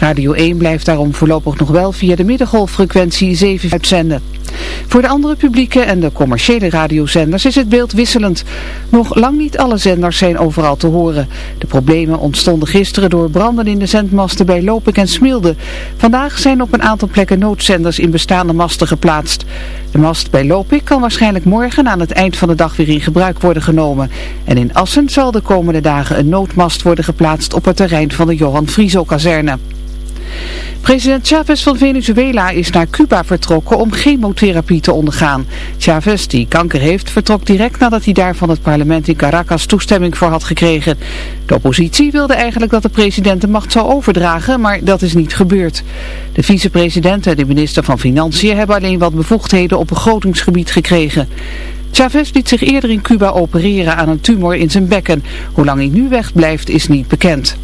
Radio 1 blijft daarom voorlopig nog wel via de middengolffrequentie 7 uitzenden. Voor de andere publieke en de commerciële radiozenders is het beeld wisselend. Nog lang niet alle zenders zijn overal te horen. De problemen ontstonden gisteren door branden in de zendmasten bij Lopik en Smilde. Vandaag zijn op een aantal plekken noodzenders in bestaande masten geplaatst. De mast bij Lopik kan waarschijnlijk morgen aan het eind van de dag weer in gebruik worden genomen. En in Assen zal de komende dagen een noodmast worden geplaatst op het terrein van de Johan Frieso-kazerne. President Chavez van Venezuela is naar Cuba vertrokken om chemotherapie te ondergaan. Chavez, die kanker heeft, vertrok direct nadat hij daar van het parlement in Caracas toestemming voor had gekregen. De oppositie wilde eigenlijk dat de president de macht zou overdragen, maar dat is niet gebeurd. De vicepresident en de minister van Financiën hebben alleen wat bevoegdheden op begrotingsgebied gekregen. Chavez liet zich eerder in Cuba opereren aan een tumor in zijn bekken. Hoe lang hij nu wegblijft is niet bekend.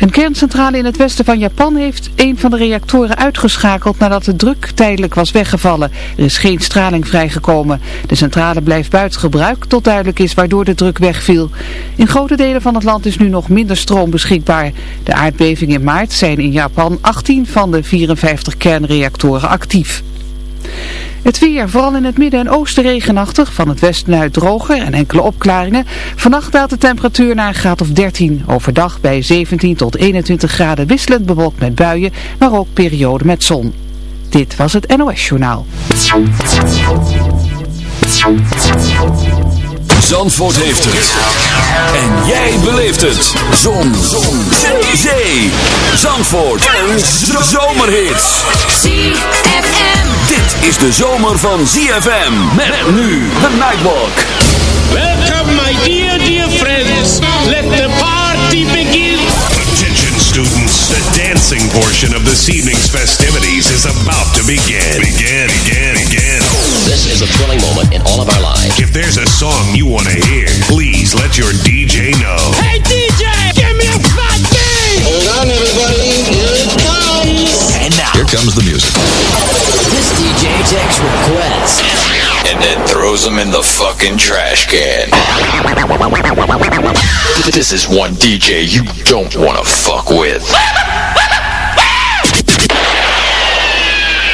Een kerncentrale in het westen van Japan heeft een van de reactoren uitgeschakeld nadat de druk tijdelijk was weggevallen. Er is geen straling vrijgekomen. De centrale blijft buiten gebruik tot duidelijk is waardoor de druk wegviel. In grote delen van het land is nu nog minder stroom beschikbaar. De aardbeving in maart zijn in Japan 18 van de 54 kernreactoren actief. Het weer, vooral in het midden en oosten regenachtig, van het westen uit droger en enkele opklaringen. Vannacht daalt de temperatuur naar een graad of 13. Overdag bij 17 tot 21 graden wisselend bewolkt met buien, maar ook perioden met zon. Dit was het NOS Journaal. Zandvoort heeft het. En jij beleeft het. Zon. Zon. Zee. Zandvoort. En zomerhits. ZFM. Dit is de zomer van ZFM. Met nu de Nightwalk. Welcome, my dear, dear friends. Let the party begin. Attention students, the dancing portion of this evening's festivities is about to begin. Begin, begin, begin. This is a thrilling moment in all of our lives. If there's a song you want to hear, please let your DJ know. Hey, DJ, give me a fat beat. Hold on, everybody. Here it comes. And now. Here comes the music. This DJ takes requests. and then throws them in the fucking trash can. This is one DJ you don't want to fuck with.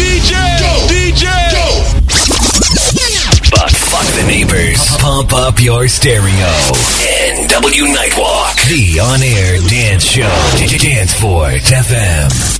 DJ. Go, DJ. Go. But fuck the neighbors. Pump up your stereo. NW Nightwalk. The on-air dance show. Dance for FM.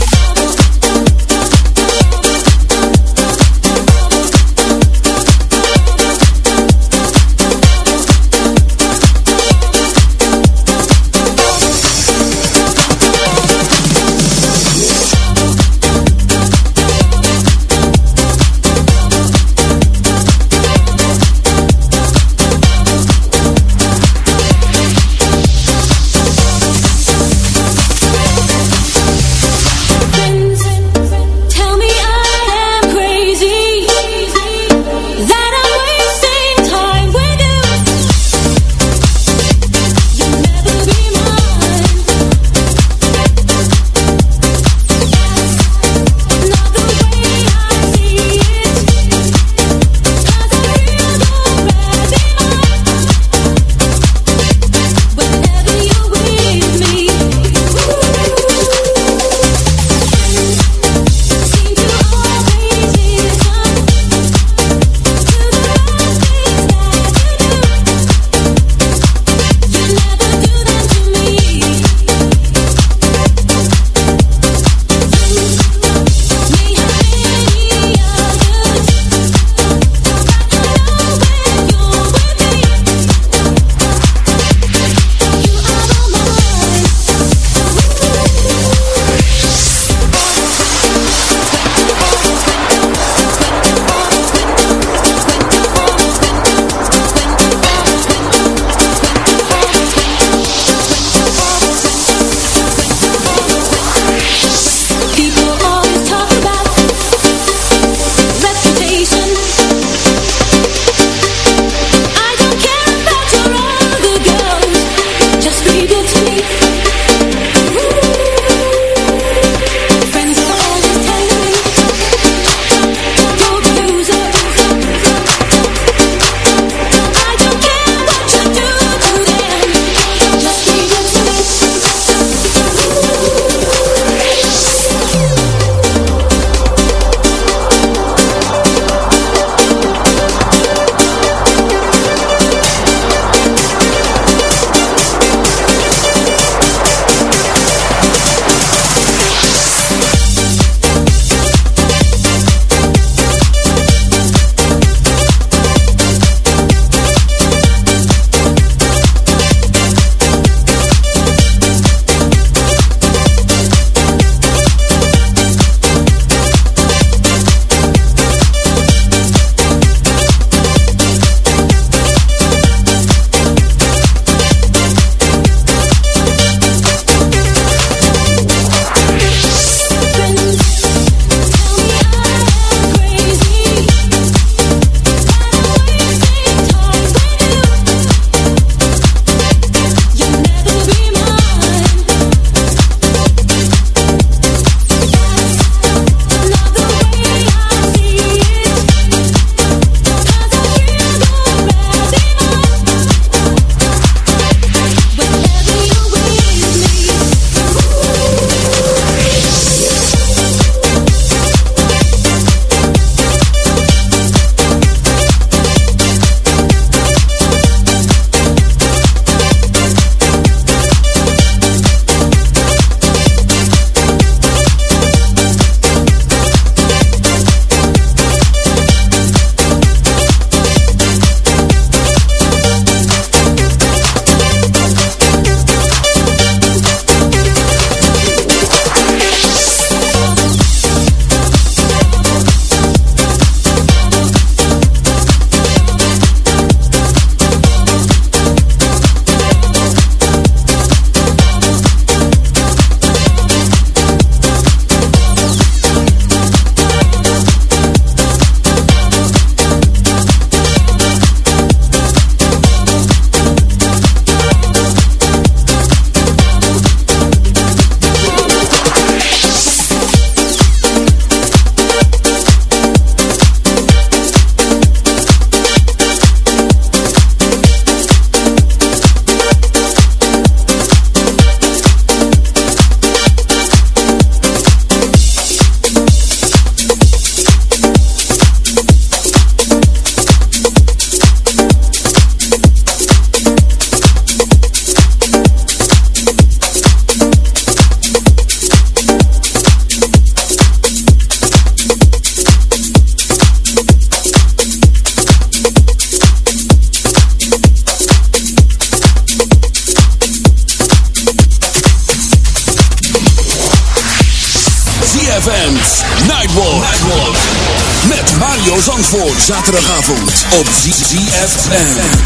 Op ZFM.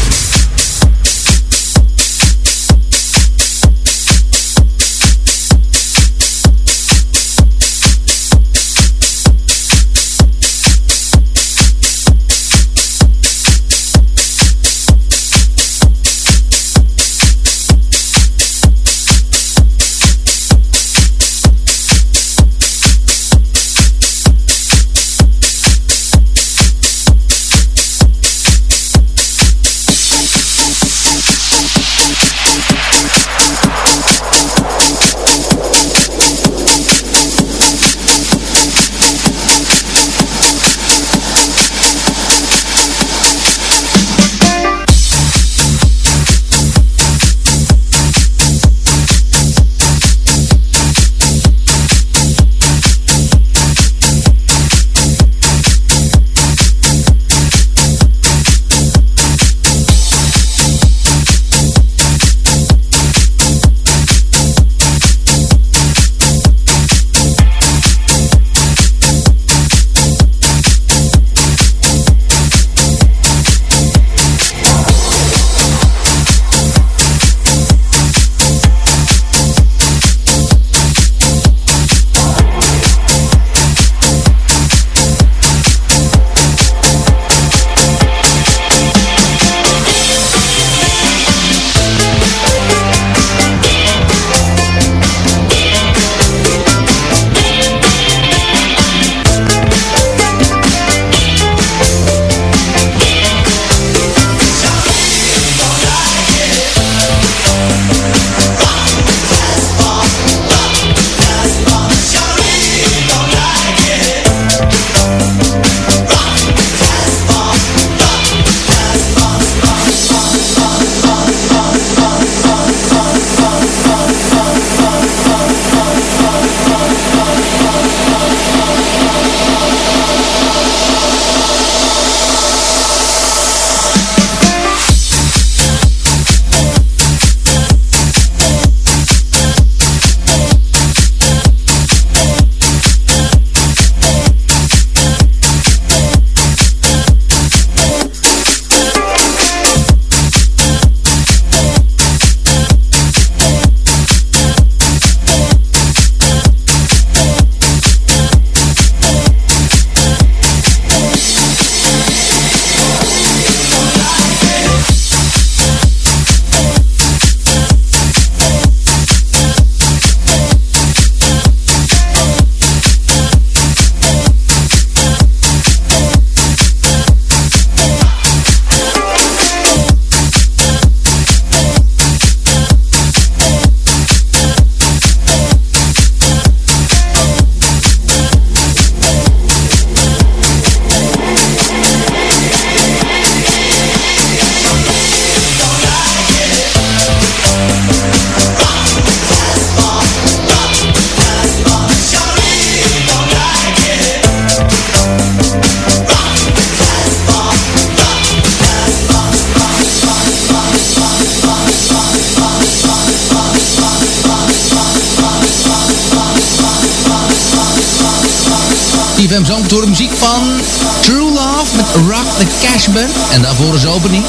En daarvoor is opening.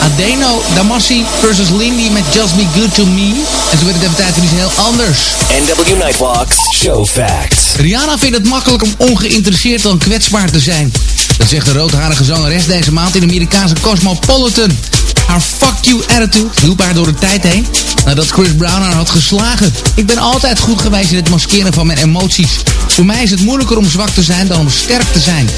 Adeno Damassi versus Lindy met Just Be Good To Me. En zo werd het even tijd voor iets heel anders. NW Nightwalks Show Facts. Rihanna vindt het makkelijk om ongeïnteresseerd dan kwetsbaar te zijn. Dat zegt de roodharige zangeres deze maand in de Amerikaanse Cosmopolitan. Haar fuck you attitude hielp haar door de tijd heen nadat Chris Brown haar had geslagen. Ik ben altijd goed geweest in het maskeren van mijn emoties. Voor mij is het moeilijker om zwak te zijn dan om sterk te zijn.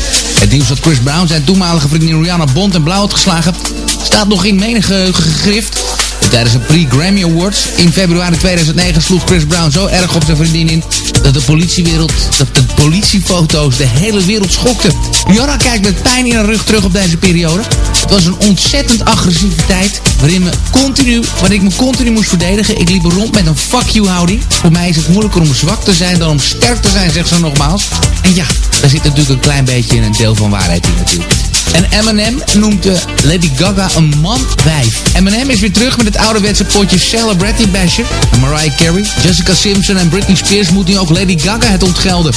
Het nieuws dat Chris Brown zijn toenmalige vriendin Rihanna bond en blauw had geslagen... staat nog in menige gegrift. Tijdens een pre-Grammy Awards in februari 2009 sloeg Chris Brown zo erg op zijn vriendin in... dat de politiewereld, dat de politiefoto's de hele wereld schokten. Rihanna kijkt met pijn in haar rug terug op deze periode. Het was een ontzettend agressieve tijd waarin, me continu, waarin ik me continu moest verdedigen. Ik liep rond met een fuck you houding. Voor mij is het moeilijker om zwak te zijn dan om sterk te zijn, zegt ze nogmaals. En ja, daar zit natuurlijk een klein beetje een deel van waarheid in natuurlijk. En Eminem noemt Lady Gaga een man-wijf. Eminem is weer terug met het ouderwetse potje Celebrity Basher. En Mariah Carey, Jessica Simpson en Britney Spears moeten nu ook Lady Gaga het ontgelden.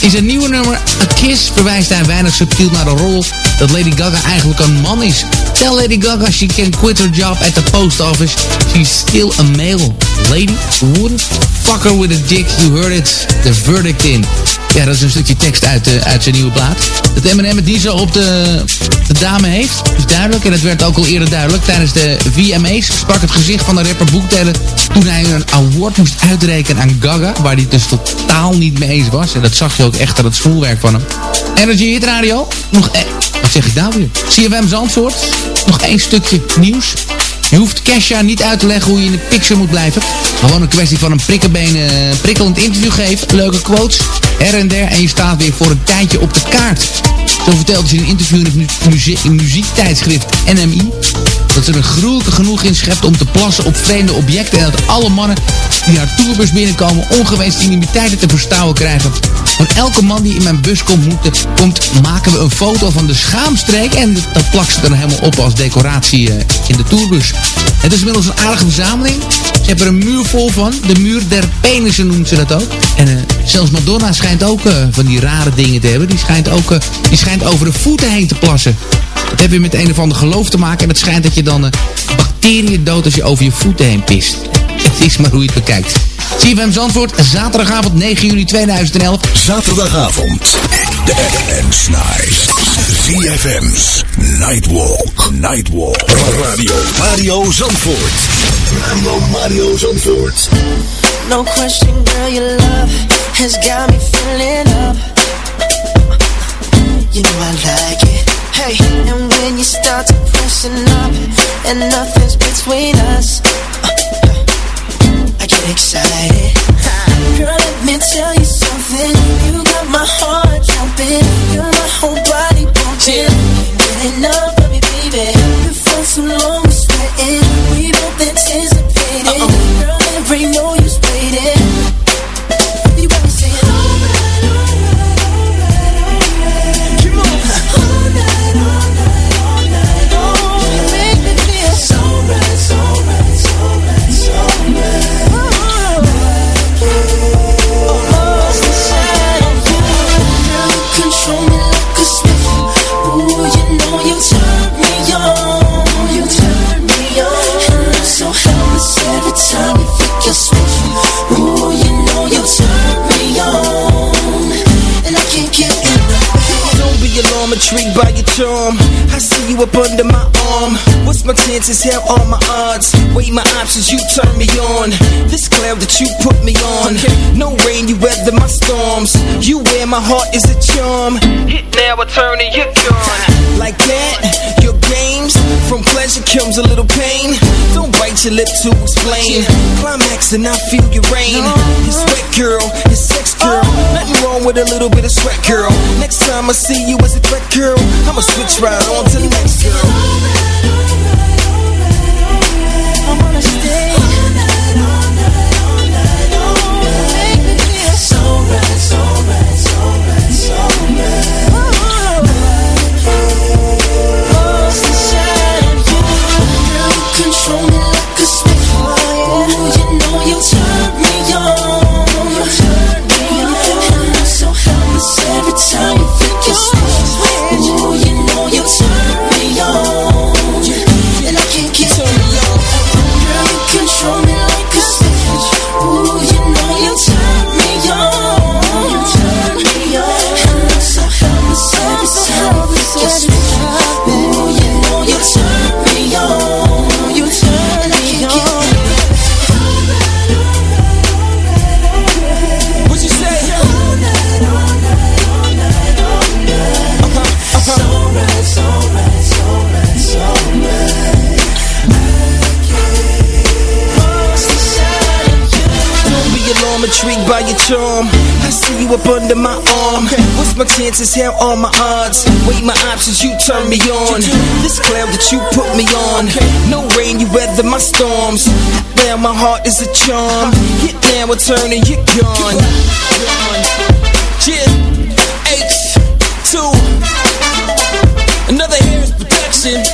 In zijn nieuwe nummer A Kiss verwijst hij weinig subtiel naar de rol dat Lady Gaga eigenlijk een man is. Tell Lady Gaga she can quit her job at the post office. She's still a male. Lady wouldn't fuck her with a dick. You heard it. The verdict in. Ja, dat is een stukje tekst uit, uh, uit zijn nieuwe plaat. Dat Eminem het niet zo op de, de dame heeft, is duidelijk. En dat werd ook al eerder duidelijk. Tijdens de VMA's sprak het gezicht van de rapper boektellen... toen hij een award moest uitrekenen aan Gaga... waar hij dus totaal niet mee eens was. En dat zag je ook echt aan het schoolwerk van hem. Energy Hit Radio. Nog e Wat zeg ik nou weer? CFM Zandvoort. Nog één stukje nieuws. Je hoeft Kesha niet uit te leggen hoe je in de picture moet blijven. Gewoon een kwestie van een uh, prikkelend interview geven. Leuke quotes, her en der. En je staat weer voor een tijdje op de kaart. Zo vertelde ze in een interview in het muzie muziektijdschrift NMI... dat ze er gruwelijke genoeg in schept om te plassen op vreemde objecten... en dat alle mannen die haar tourbus binnenkomen ongewenste intimiteiten te verstouwen krijgen. Van elke man die in mijn bus komt, moet, komt maken we een foto van de schaamstreek... en dat plakt ze dan helemaal op als decoratie uh, in de tourbus. Het is inmiddels een aardige verzameling. Ze hebben er een muur vol van. De muur der penissen noemt ze dat ook. En uh, zelfs Madonna schijnt ook uh, van die rare dingen te hebben. Die schijnt ook uh, die schijnt over de voeten heen te plassen. Dat heeft weer met een of ander geloof te maken. En het schijnt dat je dan bacteriën dood als je over je voeten heen pist. Het is maar hoe je het bekijkt. CFM Zandvoort, zaterdagavond 9 juli 2011. Zaterdagavond, de FM's Night. CFM's Nightwalk. Nightwalk. Radio Mario Zandvoort. Radio Mario Zandvoort. No question, girl, your love has got me feeling up. You know I like it. Hey, and when you start to pressing up, and nothing's between us, excited. Girl, let me tell you something. You got my heart jumping, got my whole body pumping. Get enough of me, baby. You felt so long, sweating. We both anticipated. Girl, there ain't intrigued by your charm. I see you up under my arm. What's my chances? Hell, all my odds. Weigh my options, you turn me on. This cloud that you put me on. No rain, you weather my storms. You wear my heart is a charm. Hit now, I turn you're gone. Like that, your games. From pleasure comes a little pain. Don't bite your lip to explain. Climax and I feel your rain. Your sweat girl, your sex girl. Nothing wrong with a little bit of sweat girl. Next time I see you as a threat girl, I'ma switch right on to the next girl. I wanna stay all night, all night, all night, all night. Make me feel so right, so right, Chances? Hell, all my odds. Weigh my options, you turn me on. This cloud that you put me on. No rain, you weather my storms. Now my heart is a charm. Hit now, I turn and you're gone. Yeah, H2. Another hair's protection.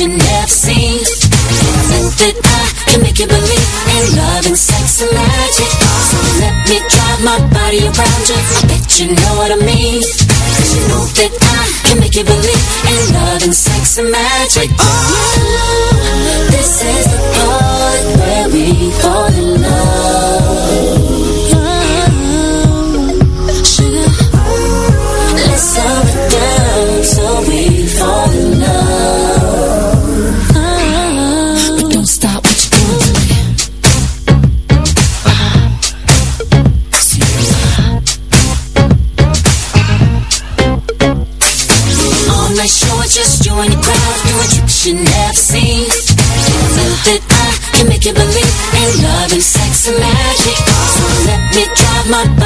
you never seen. Think that I can make you believe in love and sex and magic. So let me drive my body around you. I bet you know what I mean. Cause you know that I can make you believe in love and sex and magic. Oh, this is the part where we fall in love.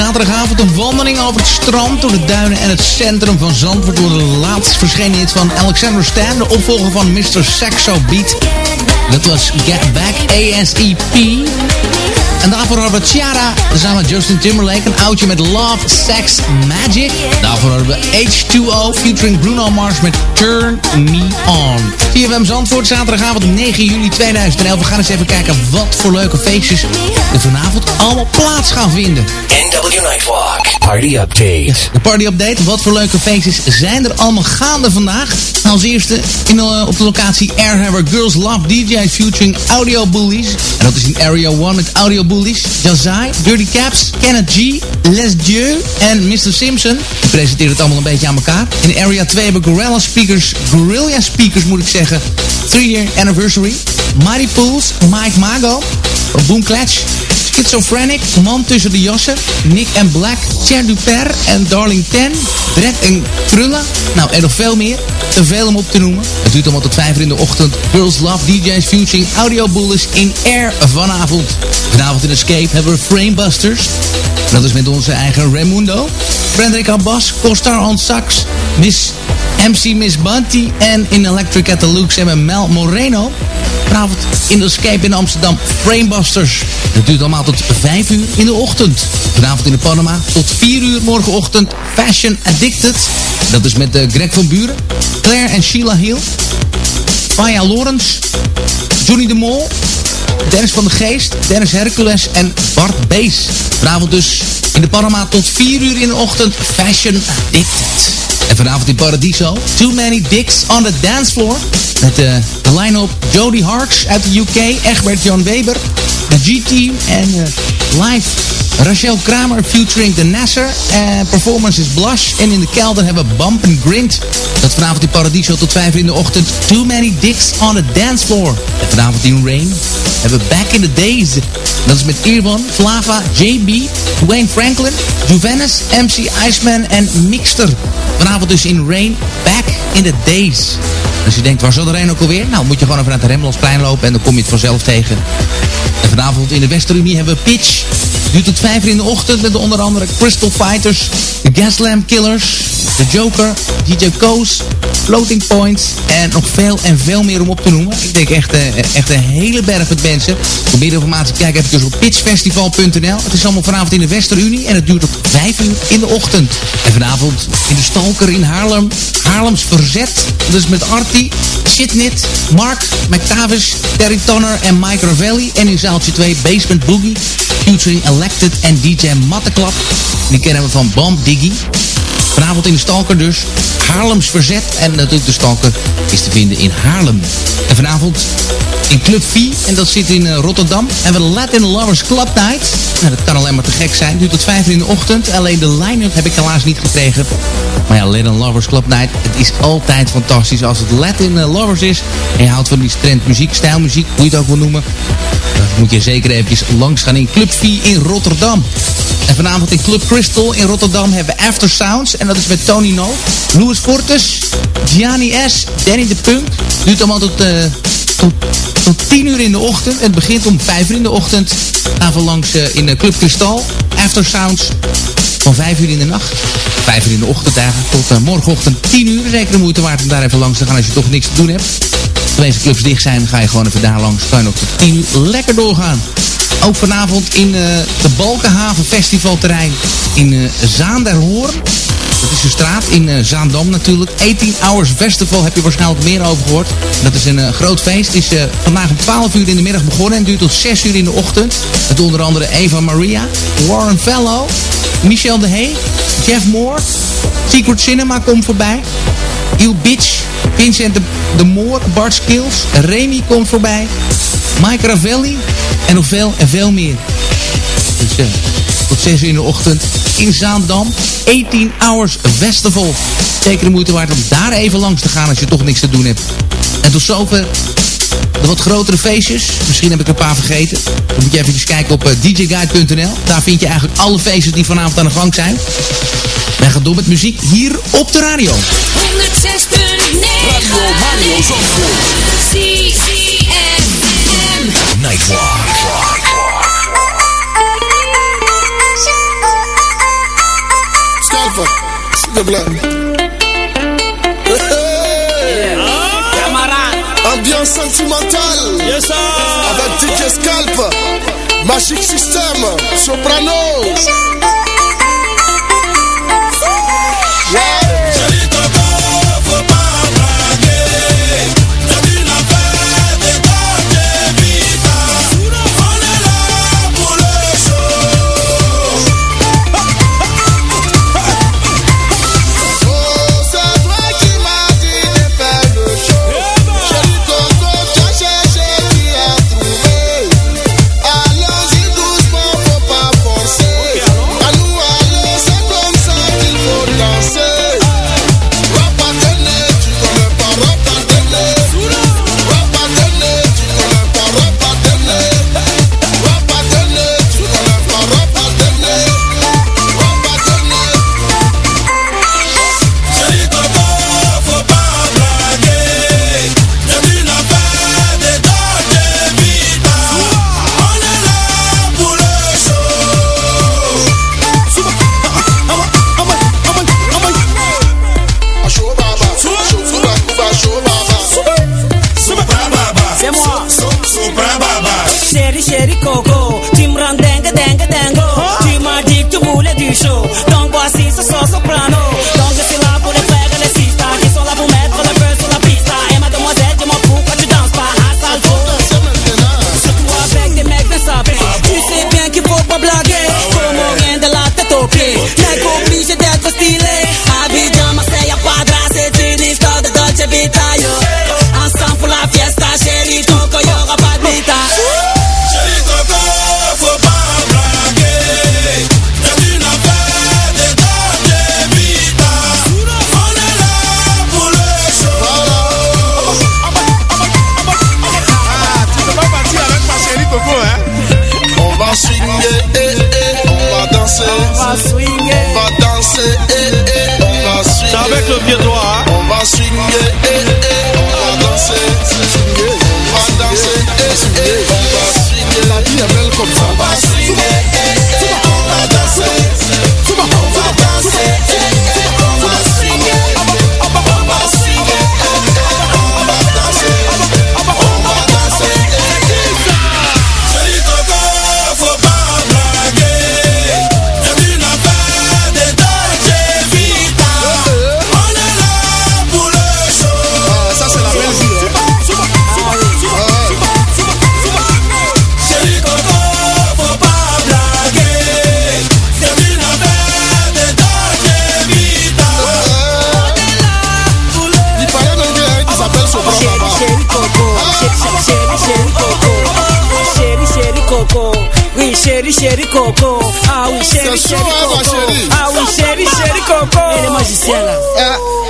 Zaterdagavond een wandeling over het strand, door de duinen en het centrum van Zandvoort. Door de laatst verschenen hit van Alexander Stan, de opvolger van Mr. Saxo Beat. Dat was Get Back ASEP. En daarvoor hadden we Ciara samen met Justin Timberlake. Een oudje met Love, Sex, Magic. Daarvoor hadden we H2O featuring Bruno Mars met Turn Me On. CFM Zandvoort, zaterdagavond 9 juli 2011. We gaan eens even kijken wat voor leuke feestjes er vanavond allemaal plaats gaan vinden. NW Nightwalk. Party update. De party update. Wat voor leuke feestjes zijn er allemaal gaande vandaag? Als eerste in op de locatie Airhammer Girls Love DJ's featuring Audio Bullies. En dat is in Area 1 met Audio Bullies. Jazai, Dirty Caps, Kenneth G, Les Dieu en Mr. Simpson. Die presenteren het allemaal een beetje aan elkaar. In Area 2 hebben Gorilla Speakers, Gorilla Speakers moet ik zeggen. 3 year anniversary. Mighty Pools, Mike Mago, Boom Clatch. Schizophrenic, Man tussen de jassen, Nick and Black, Cher Duper en Darling Ten, Dredd en Krullen. Nou, en nog veel meer. Te veel om op te noemen. Het duurt allemaal tot 5 uur in de ochtend. Girls Love DJ's Fusing Audio Bullies in Air vanavond. Vanavond in Escape hebben we Framebusters. Dat is met onze eigen Raimundo. Frederik Abbas, Costar on Sax, Miss MC Miss Bunty en in Electric at the Lux hebben Mel Moreno. Vanavond in de Escape in Amsterdam Framebusters. Het duurt allemaal tot 5 uur in de ochtend. Vanavond in de Panama tot 4 uur morgenochtend Fashion Addicted. Dat is met uh, Greg van Buren, Claire en Sheila Hill. Faya Lawrence, Johnny de Mol, Dennis van de Geest, Dennis Hercules en Bart Bees. Vanavond dus in de Panama tot 4 uur in de ochtend Fashion Addicted. En vanavond in Paradiso, Too Many Dicks on the Dance Floor. Met uh, de line-up Jody Harks uit de UK, Egbert Jan Weber, de G-Team en uh, live Rachel Kramer featuring The Nasser. En performance is Blush. En in de kelder hebben we Bump and Grind. Dat vanavond in Paradiso tot 5 uur in de ochtend. Too Many Dicks on the Dance Floor. En vanavond in Rain hebben we Back in the Days. Dat is met Irwan, Flava, JB, Dwayne Franklin, Juvenis, MC Iceman en Mixter. Vanavond dus in Rain, Back in the Days. Als je denkt, waar zal de Rain ook alweer? Nou, moet je gewoon even naar het Remmelsplein lopen en dan kom je het vanzelf tegen. En vanavond in de Westerunie hebben we Pitch. Duurt tot 5 uur in de ochtend met onder andere Crystal Fighters, de Gaslamp Killers, de Joker, DJ Koos, Floating Points en nog veel en veel meer om op te noemen. Ik denk echt, uh, echt een hele berg met mensen. Voor meer informatie kijk even op pitchfestival.nl. Het is allemaal vanavond in de Westerunie en het duurt tot 5 uur in de ochtend. En vanavond in de Stalker in Haarlem, Haarlems Verzet. Dus met Artie, Shitnit, Mark, McTavish, Terry Tonner en Mike Ravelli. En in zaaltje 2 Basement Boogie, featuring Elected en DJ Matteklap. Die kennen we van Bomb Diggy. Vanavond in de Stalker dus. Haarlems Verzet. En natuurlijk de Stalker is te vinden in Haarlem. En vanavond in Club V. En dat zit in uh, Rotterdam. En we Latin Lovers Club Night. Nou, dat kan alleen maar te gek zijn. Duurt tot 5 uur in de ochtend. Alleen de line-up heb ik helaas niet gekregen. Maar ja, Latin Lovers Club Night. Het is altijd fantastisch als het Latin Lovers is. En je houdt van die trendmuziek, stijlmuziek, hoe je het ook wil noemen. Moet je zeker eventjes langs gaan in Club V in Rotterdam. En vanavond in Club Crystal in Rotterdam hebben we After Sounds. En dat is met Tony No, Louis Fortes, Gianni S, Danny de Punk. Duurt allemaal tot, uh, tot, tot 10 uur in de ochtend. Het begint om 5 uur in de ochtend. Gaan langs uh, in uh, Club Crystal. After Sounds van 5 uur in de nacht. 5 uur in de ochtend eigenlijk tot uh, morgenochtend 10 uur. Zeker de moeite waard om daar even langs te gaan als je toch niks te doen hebt. De meeste clubs dicht zijn, ga je gewoon even daar langs. Kan je nog tot 10 uur lekker doorgaan. Ook vanavond in uh, de Balkenhaven Festivalterrein in uh, Zaanderhoorn. Dat is de straat in uh, Zaandam natuurlijk. 18 Hours Festival heb je waarschijnlijk meer over gehoord. Dat is een groot feest. Is vandaag om 12 uur in de middag begonnen en duurt tot 6 uur in de ochtend. Met onder andere Eva Maria, Warren Fellow, Michel de Hey, Jeff Moore, Secret Cinema komt voorbij. Il Bitch, Vincent de, de Moor, Bart Skills, Remy komt voorbij. Mike Ravelli en nog veel en veel meer. Dus uh, tot 6 uur in de ochtend in Zaandam. 18 Hours Festival. Zeker de moeite waard om daar even langs te gaan als je toch niks te doen hebt. En tot zover de wat grotere feestjes. Misschien heb ik er een paar vergeten. Dan moet je even kijken op uh, djguide.nl. Daar vind je eigenlijk alle feestjes die vanavond aan de gang zijn. Wij gaan door met muziek hier op de radio. 106.9 Radio Mario Zandvoort. ZFM. Nightwalk. Nightwalk. Stamper. The blood. Ambiance sentimentale yes, sir. avec DJ Scalp, Magic System, Soprano. Va swinguer. On va danser, eh, eh, on va swinguer. C'est avec le pied droit, hein? On va swinguer, eh, eh, on va danser. Swinguer. On va danser, eh, eh, on va swinguer. La vie est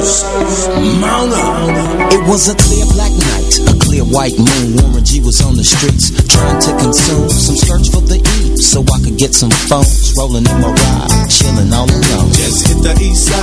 mount up. It was a clear black night, a clear white moon. Warren G was on the streets trying to consume some search for the E, so I could get some phones. Rolling in my ride, chilling all alone. Just hit the east side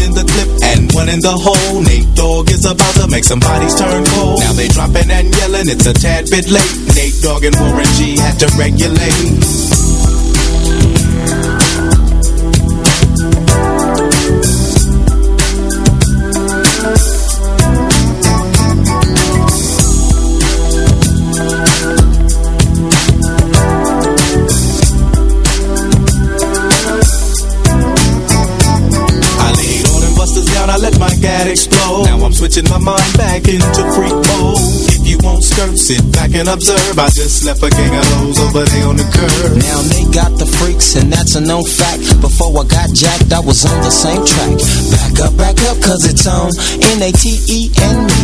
in the clip and one in the hole. Nate Dogg is about to make some bodies turn cold. Now they dropping and yelling, it's a tad bit late. Nate Dogg and Warren G had to regulate. Explode. Now I'm switching my mind back into freak mode. If you won't skirt, sit back and observe. I just left a gang of hoes over there on the curb. Now they got the freaks and that's a known fact. Before I got jacked, I was on the same track. Back up, back up, cause it's on N-A-T-E me,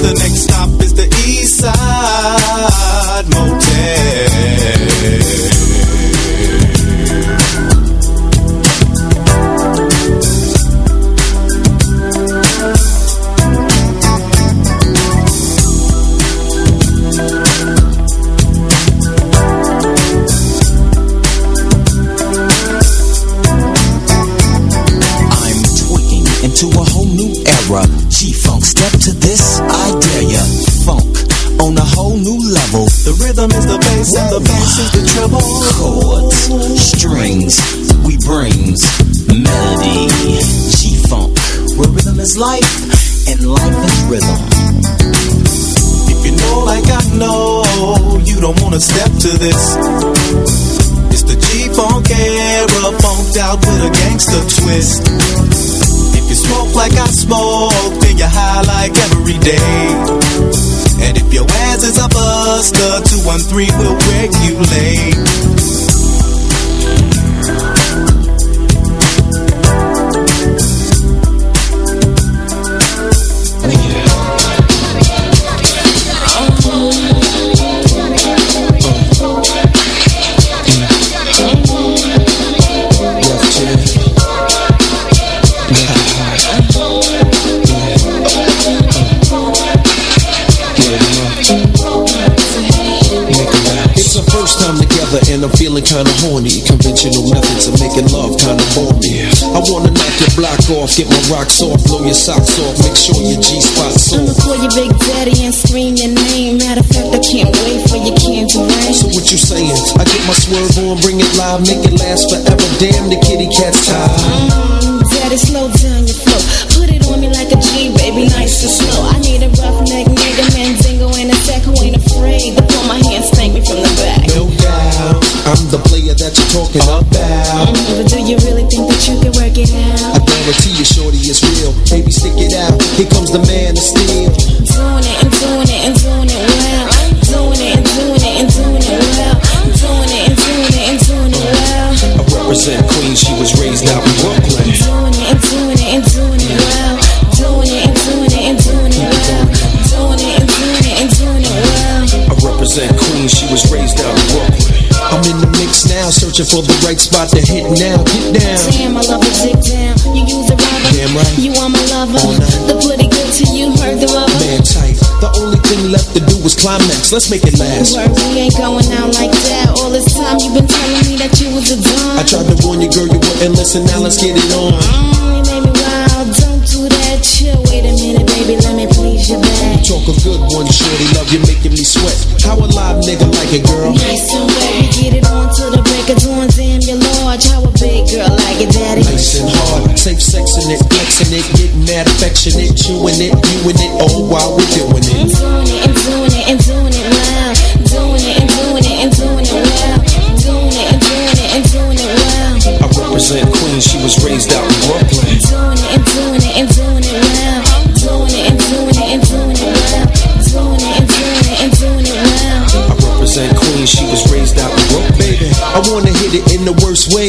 The next stop is the East Side Motel. The bass is the treble. Chords, strings, we brings melody. G-Funk, where rhythm is life and life is rhythm. If you know like I know, you don't wanna step to this. It's the G-Funk era, funked out with a gangster twist. You smoke like I smoke, then you're high like every day. And if your ass is a buster, 213 will regulate. Together and I'm feeling kinda horny. Conventional methods of making love kinda bore me. I wanna knock your block off, get my rocks off, blow your socks off, make sure your G-spot's I'ma call you Big Daddy and scream your name. Matter of fact, I can't wait for your candy rain. So what you saying? I get my swerve on, bring it live, make it last forever. Damn, the kitty cat's tired. Mm, Daddy, slow down your flow. Put it on me like a G, baby, nice and slow. I the player that you're talking about. But do you really think that you can work it out? I guarantee you, shorty, it's real. Baby, stick it out. Here comes the man of steel. Doing it and doing it and doing it well. Doing it and doing it and doing it well. Doing it and doing it and doing it well. I represent Queens, she was raised out searching for the right spot to hit now. Get down. Damn, I love a dick down. You use a rubber. Damn right. You are my lover. The pretty good to you, heard the rubber. Man tight. The only thing left to do is climax. Let's make it last. Word, we ain't going out like that. All this time you've been telling me that you was a I dime. tried to warn you, girl, you wouldn't listen. Now let's get it on. Mm, you made me wild. Don't do that. Chill. Wait a minute, baby. Let me please you back. Talk a good one, shorty. Love you, making me sweat. How a live nigga like it, girl? Nice Nice and hard, safe sexing it, flexing it, getting that affectionate, chewing it, viewing it, all while we're doing And it. doing it and doing it and doing it well. Doing it and doing it and doing it well. Doing it and doing it and doing it well. I represent Queens, she was raised out in Brooklyn. Doing it and doing it and doing it well. Doing it and doing it and doing it well. Doing it and doing it and doing it well. I represent Queens, she was raised out in Brooklyn. Baby, I wanna hit it in the worst way.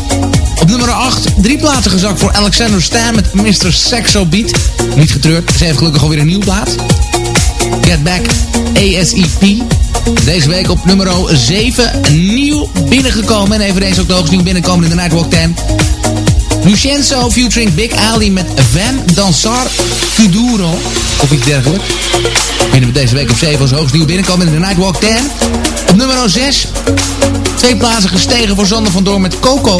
Nummer 8. Drie plaatsen gezakt voor Alexander Stan met Mr. Sexo Beat. Niet getreurd, ze heeft gelukkig alweer een nieuw plaat. Get Back ASEP. Deze week op nummer 7 nieuw binnengekomen. En eveneens ook de hoogst nieuw binnenkomen in de Nightwalk 10. Lucenzo featuring Big Ali met Van Dansar Kuduro. Of iets dergelijks. Binnen deze week op 7 als hoogst nieuw binnenkomen in de Nightwalk 10. Op nummer 6. Twee plaatsen gestegen voor Sander van Door met Coco.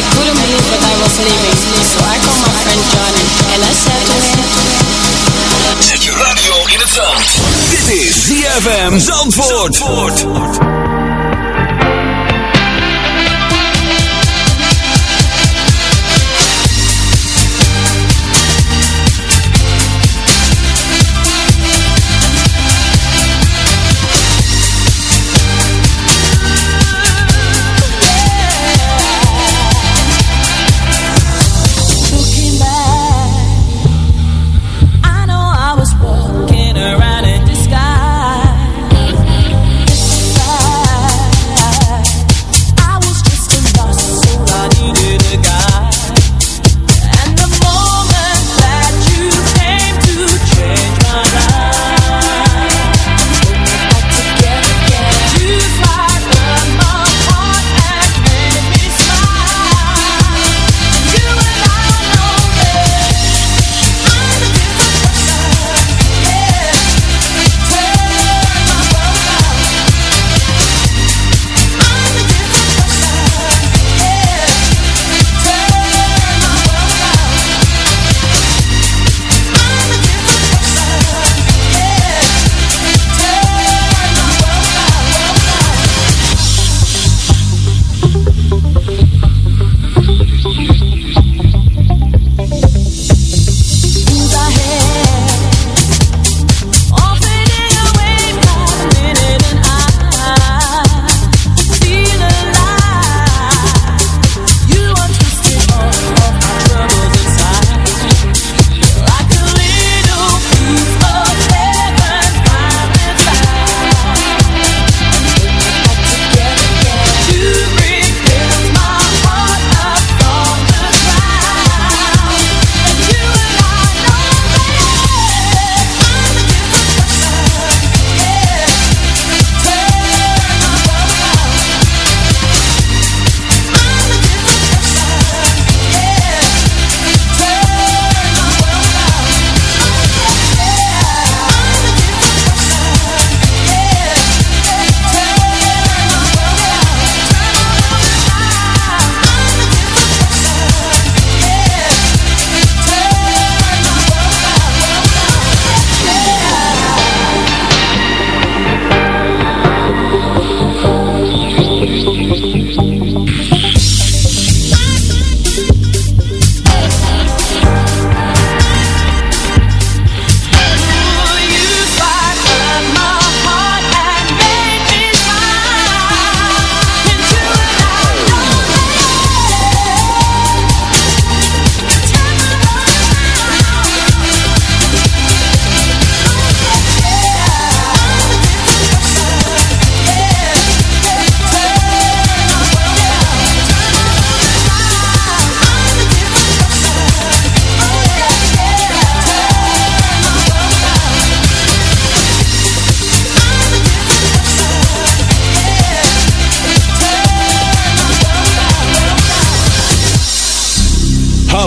I couldn't believe that I was leaving, so I called my friend Johnny and I said to him. Zet je radio in het zand. Dit is ZFM Zandvoort. Looking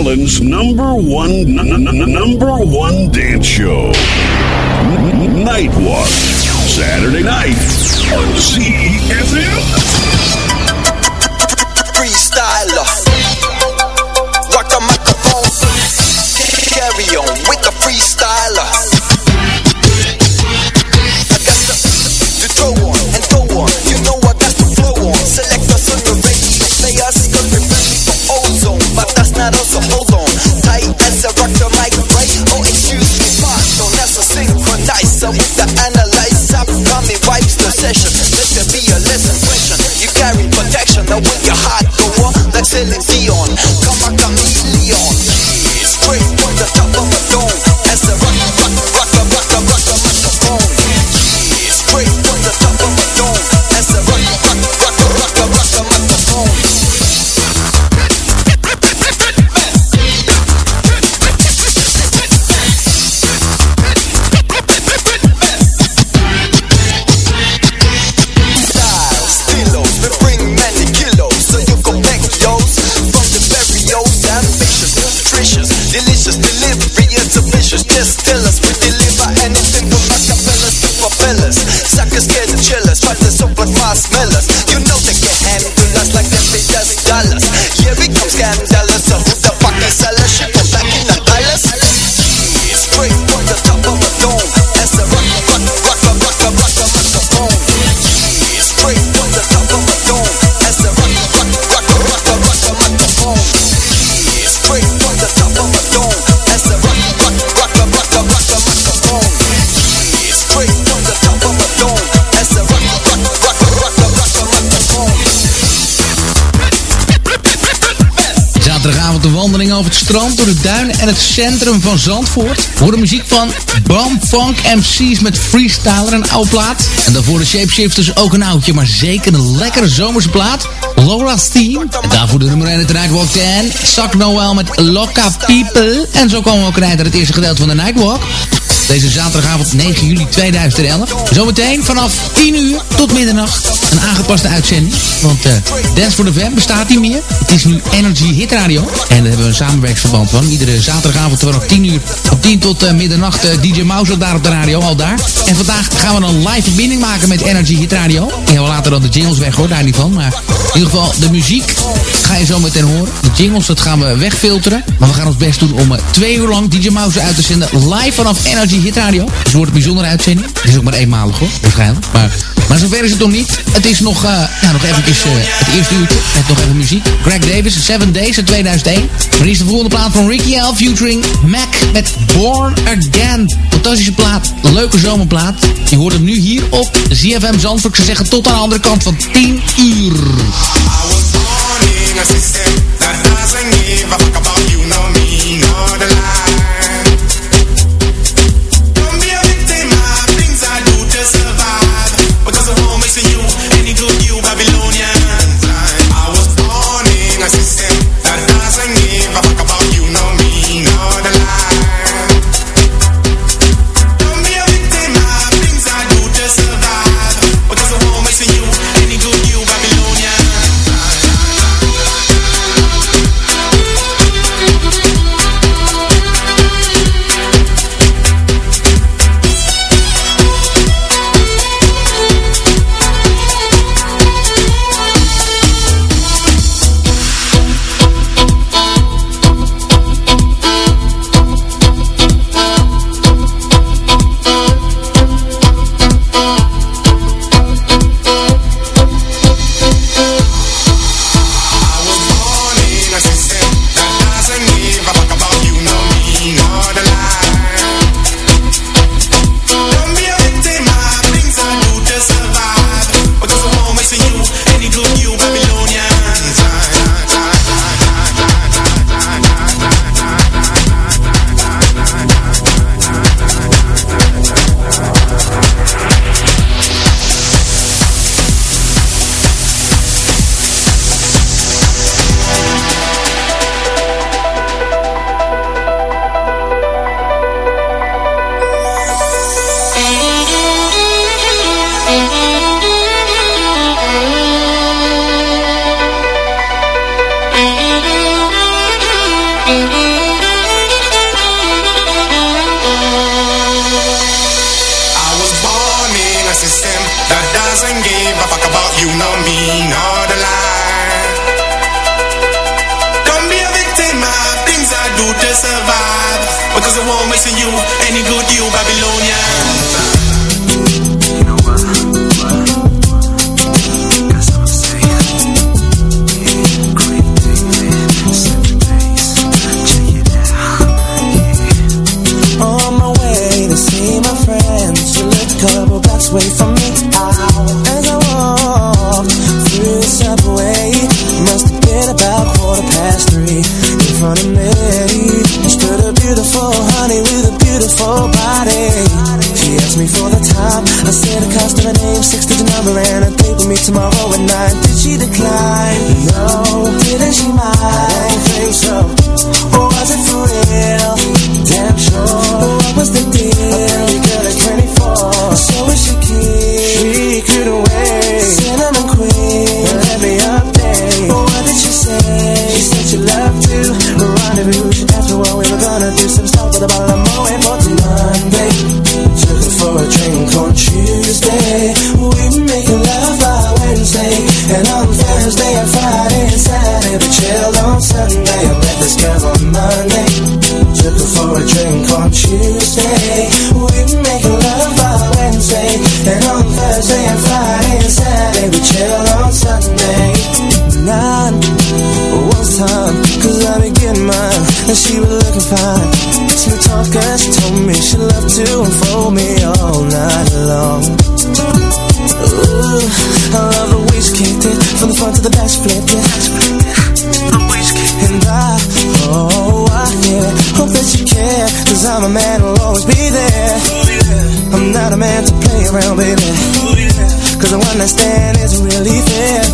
Holland's number one, n- n- number one dance show. Nightwalk. Saturday night on. Strand, door de duinen en het centrum van Zandvoort. Voor de muziek van Bam Funk MC's met Freestyler, een oude plaat. En daarvoor de Shapeshifters, ook een oudje, maar zeker een lekkere zomerse plaat. Lola's Team. En daarvoor de nummer 1 het Nightwalk 10. Zak Noel met Loca People. En zo komen we ook rijden naar het eerste gedeelte van de Nightwalk. Deze zaterdagavond 9 juli 2011. Zometeen vanaf 10 uur tot middernacht een aangepaste uitzending. Want eh Dance for the Fam bestaat niet meer. Het is nu Energy Hit Radio. En daar hebben we een samenwerksverband van. Iedere zaterdagavond vanaf 10 uur. Op 10 tot eh, middernacht eh, DJ Mouse daar op de radio, al daar. En vandaag gaan we een live verbinding maken met Energy Hit Radio. En we laten dan de jingles weg hoor, daar niet van. Maar in ieder geval de muziek ga je zo meteen horen. De jingles, dat gaan we wegfilteren. Maar we gaan ons best doen om eh, twee uur lang DJ Mouse uit te zenden. Live vanaf Energy Hit Radio. Het wordt een bijzondere uitzending. Het is ook maar eenmalig hoor, waarschijnlijk. Maar, maar zover is het nog niet. Het is nog, nou, nog eventjes eh, het eerste uurtje. Met nog even muziek. Greg Davis, Seven Days uit 2001. Maar is de volgende plaat van Ricky L. Featuring Mac met Born Again. Fantastische plaat. Leuke zomerplaat. Je hoort hem nu hier op ZFM Zandvoort. Ze zeggen tot aan de andere kant van 10 uur. minha assistente. É, Arrasa em mim, vai acabar. one missing you, any good you, Babylonian.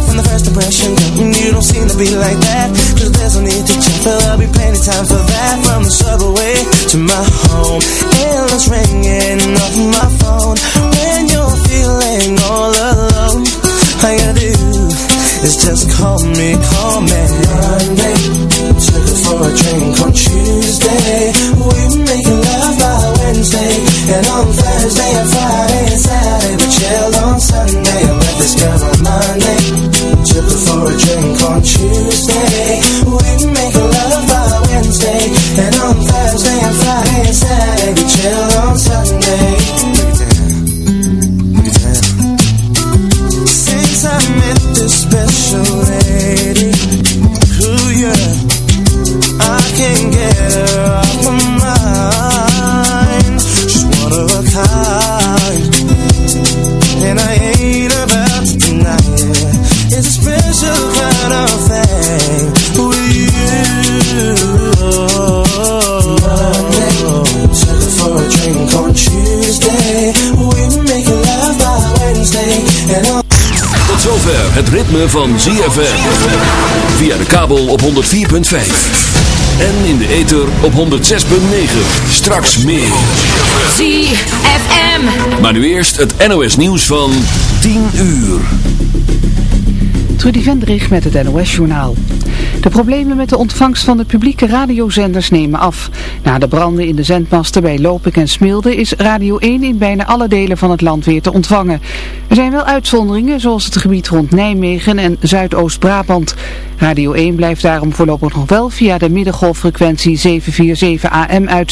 From the first impression, girl, you don't seem to be like that Cause there's no need to check. But there'll be plenty time for that. From the subway to my home Endless ringing off my phone. When you're feeling all alone All you gotta do is just call me, call me. Monday, took her for a drink on Tuesday. We make love by Wednesday And on Thursday and Friday and Saturday We chilled on Sunday Her for a drink on Tuesday het ritme van ZFM. Via de kabel op 104.5. En in de ether op 106.9. Straks meer. ZFM. Maar nu eerst het NOS nieuws van 10 uur. Trudy Vendrich met het NOS-journaal. De problemen met de ontvangst van de publieke radiozenders nemen af. Na de branden in de zendmasten bij Lopik en Smilde is Radio 1 in bijna alle delen van het land weer te ontvangen. Er zijn wel uitzonderingen, zoals het gebied rond Nijmegen en Zuidoost-Brabant. Radio 1 blijft daarom voorlopig nog wel via de middengolffrequentie 747 AM uit.